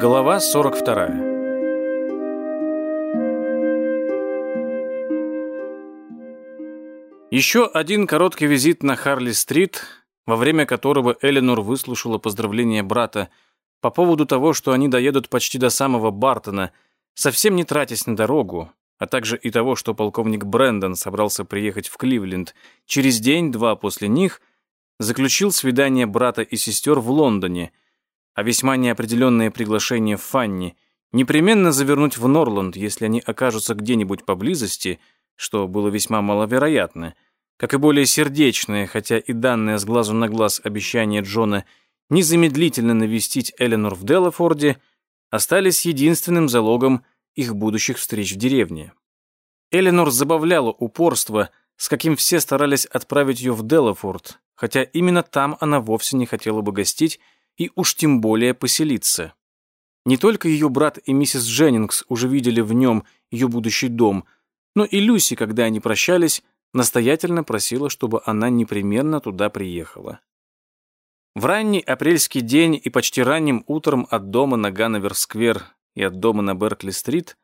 Глава 42. Еще один короткий визит на Харли-стрит, во время которого Эленор выслушала поздравления брата по поводу того, что они доедут почти до самого Бартона, совсем не тратясь на дорогу, а также и того, что полковник Брэндон собрался приехать в Кливленд через день-два после них, заключил свидание брата и сестер в Лондоне – а весьма неопределенное приглашение Фанни непременно завернуть в Норланд, если они окажутся где-нибудь поблизости, что было весьма маловероятно, как и более сердечное, хотя и данное с глазу на глаз обещание Джона незамедлительно навестить Эленор в Делафорде, остались единственным залогом их будущих встреч в деревне. Эленор забавляла упорство, с каким все старались отправить ее в Делафорд, хотя именно там она вовсе не хотела бы гостить и уж тем более поселиться. Не только ее брат и миссис Дженнингс уже видели в нем ее будущий дом, но и Люси, когда они прощались, настоятельно просила, чтобы она непременно туда приехала. В ранний апрельский день и почти ранним утром от дома на Ганновер-сквер и от дома на Беркли-стрит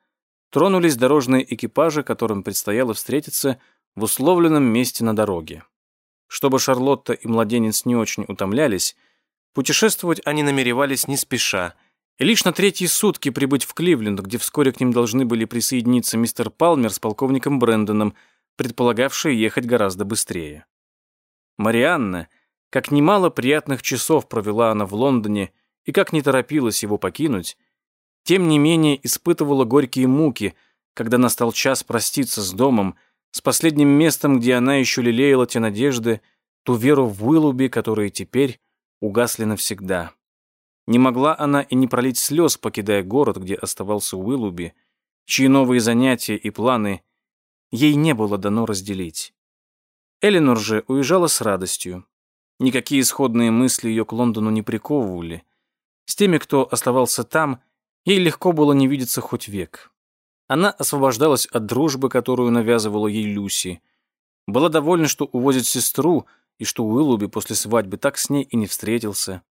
тронулись дорожные экипажи, которым предстояло встретиться в условленном месте на дороге. Чтобы Шарлотта и младенец не очень утомлялись, Путешествовать они намеревались не спеша, и лишь на третьи сутки прибыть в Кливленд, где вскоре к ним должны были присоединиться мистер Палмер с полковником Брэндоном, предполагавшие ехать гораздо быстрее. Марианна, как немало приятных часов провела она в Лондоне и как не торопилась его покинуть, тем не менее испытывала горькие муки, когда настал час проститься с домом, с последним местом, где она еще лелеяла те надежды, ту веру в Уиллуби, которые теперь угасли навсегда. Не могла она и не пролить слез, покидая город, где оставался Уиллуби, чьи новые занятия и планы ей не было дано разделить. Эленор же уезжала с радостью. Никакие исходные мысли ее к Лондону не приковывали. С теми, кто оставался там, ей легко было не видеться хоть век. Она освобождалась от дружбы, которую навязывала ей Люси. Была довольна, что увозит сестру, и что Уиллуби после свадьбы так с ней и не встретился.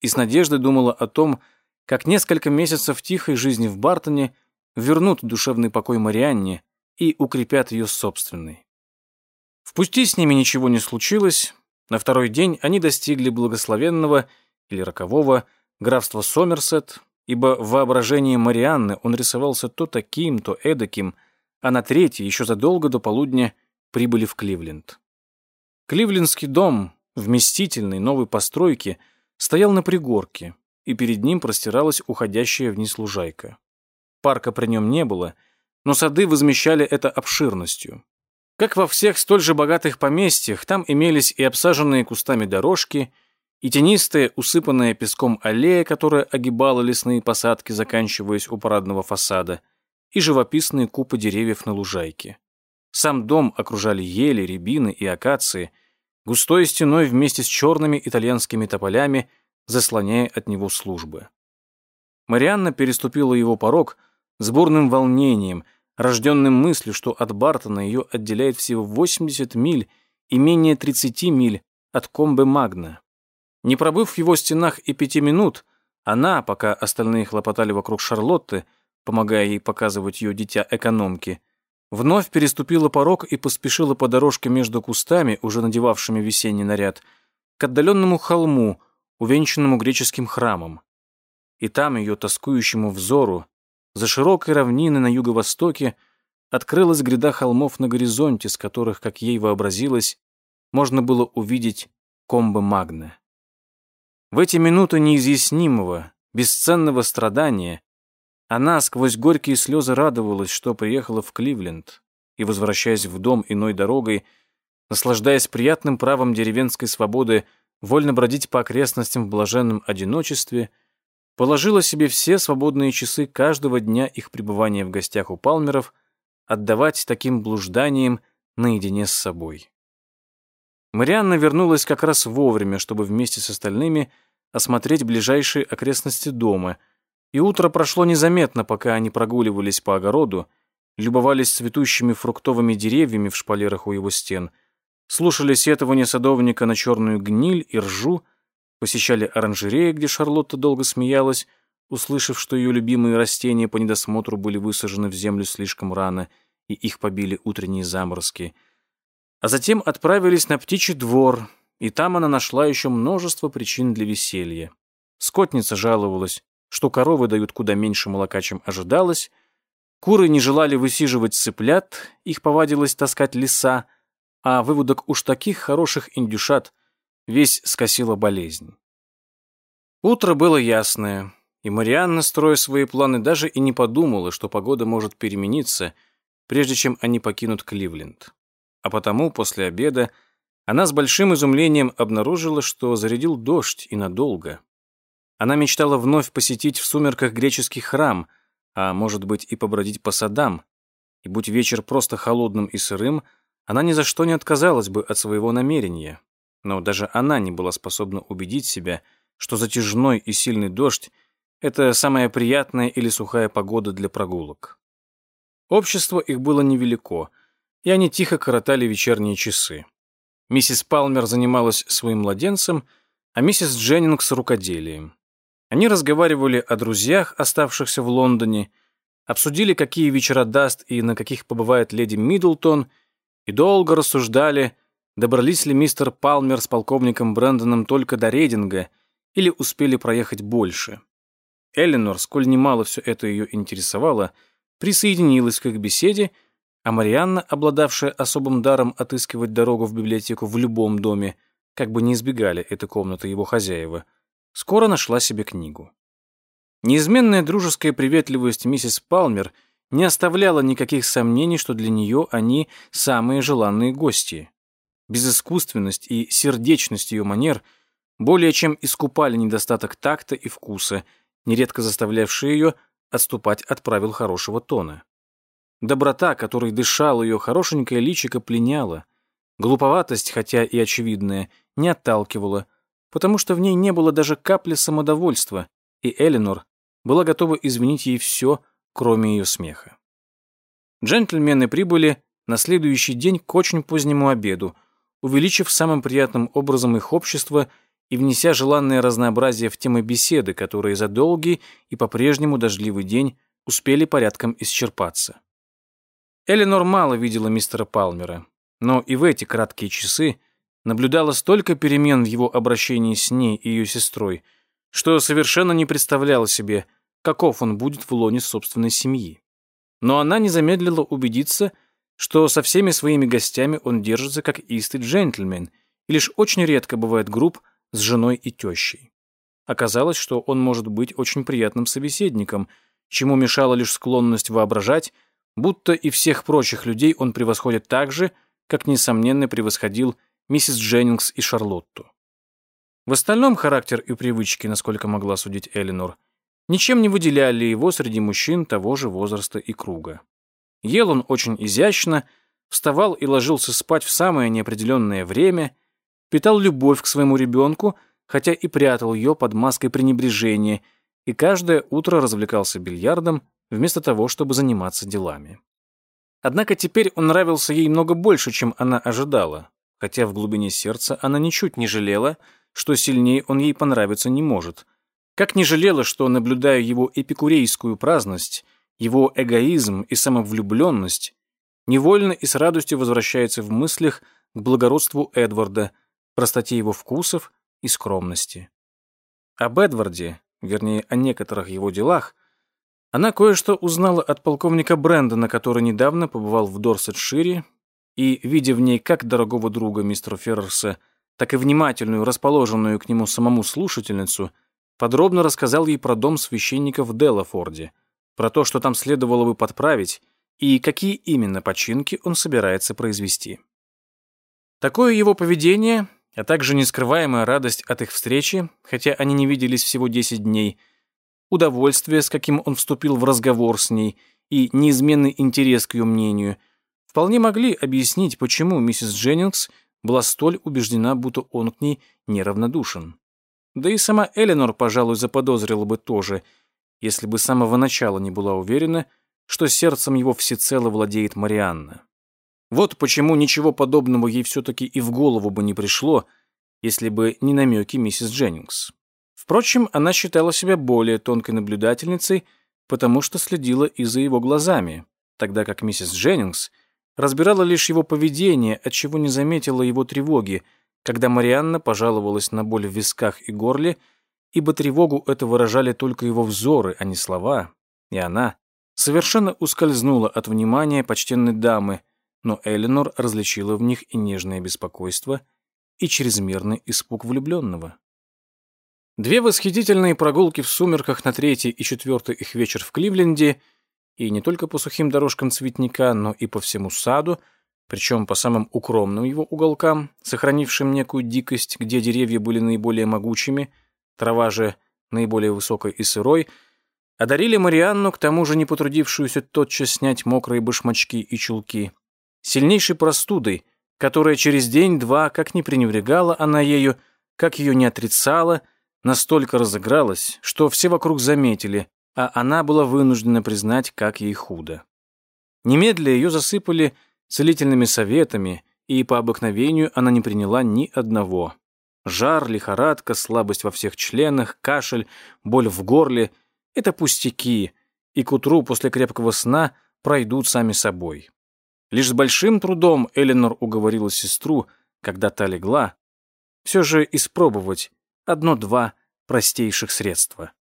И с надеждой думала о том, как несколько месяцев тихой жизни в Бартоне вернут душевный покой Марианне и укрепят ее собственный. В пути с ними ничего не случилось. На второй день они достигли благословенного или рокового графства Сомерсет, ибо в воображении Марианны он рисовался то таким, то эдаким, а на третий, еще задолго до полудня, прибыли в Кливленд. Кливлендский дом, вместительный, новой постройки, стоял на пригорке, и перед ним простиралась уходящая вниз лужайка. Парка при нем не было, но сады возмещали это обширностью. Как во всех столь же богатых поместьях, там имелись и обсаженные кустами дорожки, и тенистая, усыпанная песком аллея, которая огибала лесные посадки, заканчиваясь у парадного фасада, и живописные купы деревьев на лужайке. Сам дом окружали ели, рябины и акации, густой стеной вместе с черными итальянскими тополями, заслоняя от него службы. Марианна переступила его порог с бурным волнением, рожденным мыслью, что от Бартона ее отделяет всего 80 миль и менее 30 миль от Комбе Магна. Не пробыв в его стенах и пяти минут, она, пока остальные хлопотали вокруг Шарлотты, помогая ей показывать ее дитя экономки, вновь переступила порог и поспешила по дорожке между кустами, уже надевавшими весенний наряд, к отдаленному холму, увенчанному греческим храмом. И там ее тоскующему взору, за широкой равниной на юго-востоке, открылась гряда холмов на горизонте, с которых, как ей вообразилось, можно было увидеть комбо Магна. В эти минуты неизъяснимого, бесценного страдания она сквозь горькие слезы радовалась, что приехала в Кливленд, и, возвращаясь в дом иной дорогой, наслаждаясь приятным правом деревенской свободы вольно бродить по окрестностям в блаженном одиночестве, положила себе все свободные часы каждого дня их пребывания в гостях у Палмеров отдавать таким блужданиям наедине с собой. Марианна вернулась как раз вовремя, чтобы вместе с остальными осмотреть ближайшие окрестности дома — и утро прошло незаметно, пока они прогуливались по огороду, любовались цветущими фруктовыми деревьями в шпалерах у его стен, слушали сетование садовника на черную гниль и ржу, посещали оранжереи, где Шарлотта долго смеялась, услышав, что ее любимые растения по недосмотру были высажены в землю слишком рано, и их побили утренние заморозки. А затем отправились на птичий двор, и там она нашла еще множество причин для веселья. Скотница жаловалась, что коровы дают куда меньше молока, чем ожидалось, куры не желали высиживать цыплят, их повадилось таскать леса, а выводок уж таких хороших индюшат весь скосила болезнь. Утро было ясное, и Марианна, строя свои планы, даже и не подумала, что погода может перемениться, прежде чем они покинут Кливленд. А потому после обеда она с большим изумлением обнаружила, что зарядил дождь и надолго. Она мечтала вновь посетить в сумерках греческий храм, а может быть и побродить по садам. И будь вечер просто холодным и сырым, она ни за что не отказалась бы от своего намерения. Но даже она не была способна убедить себя, что затяжной и сильный дождь — это самая приятная или сухая погода для прогулок. Общество их было невелико, и они тихо коротали вечерние часы. Миссис Палмер занималась своим младенцем, а миссис Дженнингс — рукоделием. Они разговаривали о друзьях, оставшихся в Лондоне, обсудили, какие вечера даст и на каких побывает леди Миддлтон, и долго рассуждали, добрались ли мистер Палмер с полковником Брэндоном только до Рейдинга или успели проехать больше. Эленор, сколь немало все это ее интересовало, присоединилась к их беседе, а Марианна, обладавшая особым даром отыскивать дорогу в библиотеку в любом доме, как бы не избегали этой комнаты его хозяева, скоро нашла себе книгу. Неизменная дружеская приветливость миссис Палмер не оставляла никаких сомнений, что для нее они самые желанные гости. Безыскусственность и сердечность ее манер – более чем искупали недостаток такта и вкуса, нередко заставлявшие ее отступать от правил хорошего тона. Доброта, которой дышал ее хорошенькое личико, пленяла. Глуповатость, хотя и очевидная, не отталкивала, потому что в ней не было даже капли самодовольства, и Эленор была готова извинить ей все, кроме ее смеха. Джентльмены прибыли на следующий день к очень позднему обеду, увеличив самым приятным образом их общество и внеся желанное разнообразие в темы беседы, которые за долгий и по-прежнему дождливый день успели порядком исчерпаться. Эленор мало видела мистера Палмера, но и в эти краткие часы наблюдала столько перемен в его обращении с ней и ее сестрой, что совершенно не представляла себе, каков он будет в лоне собственной семьи. Но она не замедлила убедиться, что со всеми своими гостями он держится как истый джентльмен и лишь очень редко бывает груб с женой и тещей. Оказалось, что он может быть очень приятным собеседником, чему мешала лишь склонность воображать, будто и всех прочих людей он превосходит так же, как, несомненно, превосходил миссис Дженнингс и Шарлотту. В остальном характер и привычки, насколько могла судить Элинор, ничем не выделяли его среди мужчин того же возраста и круга. Ел он очень изящно, вставал и ложился спать в самое неопределенное время, питал любовь к своему ребенку, хотя и прятал ее под маской пренебрежения, и каждое утро развлекался бильярдом, вместо того, чтобы заниматься делами. Однако теперь он нравился ей много больше, чем она ожидала, хотя в глубине сердца она ничуть не жалела, что сильнее он ей понравиться не может. Как не жалела, что, наблюдая его эпикурейскую праздность, его эгоизм и самовлюбленность, невольно и с радостью возвращается в мыслях к благородству Эдварда, простоте его вкусов и скромности. Об Эдварде, вернее, о некоторых его делах, она кое-что узнала от полковника Брэндона, который недавно побывал в Дорсетшире, и, видя в ней как дорогого друга мистера Феррерса, так и внимательную, расположенную к нему самому слушательницу, подробно рассказал ей про дом священника в Делафорде, про то, что там следовало бы подправить, и какие именно починки он собирается произвести. Такое его поведение а также нескрываемая радость от их встречи, хотя они не виделись всего 10 дней, удовольствие, с каким он вступил в разговор с ней, и неизменный интерес к ее мнению, вполне могли объяснить, почему миссис Дженнингс была столь убеждена, будто он к ней неравнодушен. Да и сама Эленор, пожалуй, заподозрила бы тоже, если бы с самого начала не была уверена, что сердцем его всецело владеет Марианна. Вот почему ничего подобного ей все-таки и в голову бы не пришло, если бы не намеки миссис Дженнингс. Впрочем, она считала себя более тонкой наблюдательницей, потому что следила и за его глазами, тогда как миссис Дженнингс разбирала лишь его поведение, отчего не заметила его тревоги, когда Марианна пожаловалась на боль в висках и горле, ибо тревогу это выражали только его взоры, а не слова, и она совершенно ускользнула от внимания почтенной дамы, но Эленор различила в них и нежное беспокойство, и чрезмерный испуг влюбленного. Две восхитительные прогулки в сумерках на третий и четвертый их вечер в Кливленде, и не только по сухим дорожкам цветника, но и по всему саду, причем по самым укромным его уголкам, сохранившим некую дикость, где деревья были наиболее могучими, трава же наиболее высокой и сырой, одарили Марианну, к тому же не потрудившуюся тотчас снять мокрые башмачки и чулки, сильнейшей простудой, которая через день-два, как не пренебрегала она ею, как ее не отрицала, настолько разыгралась, что все вокруг заметили, а она была вынуждена признать, как ей худо. Немедля ее засыпали целительными советами, и по обыкновению она не приняла ни одного. Жар, лихорадка, слабость во всех членах, кашель, боль в горле — это пустяки, и к утру после крепкого сна пройдут сами собой. Лишь с большим трудом Эленор уговорила сестру, когда та легла, все же испробовать одно-два простейших средства.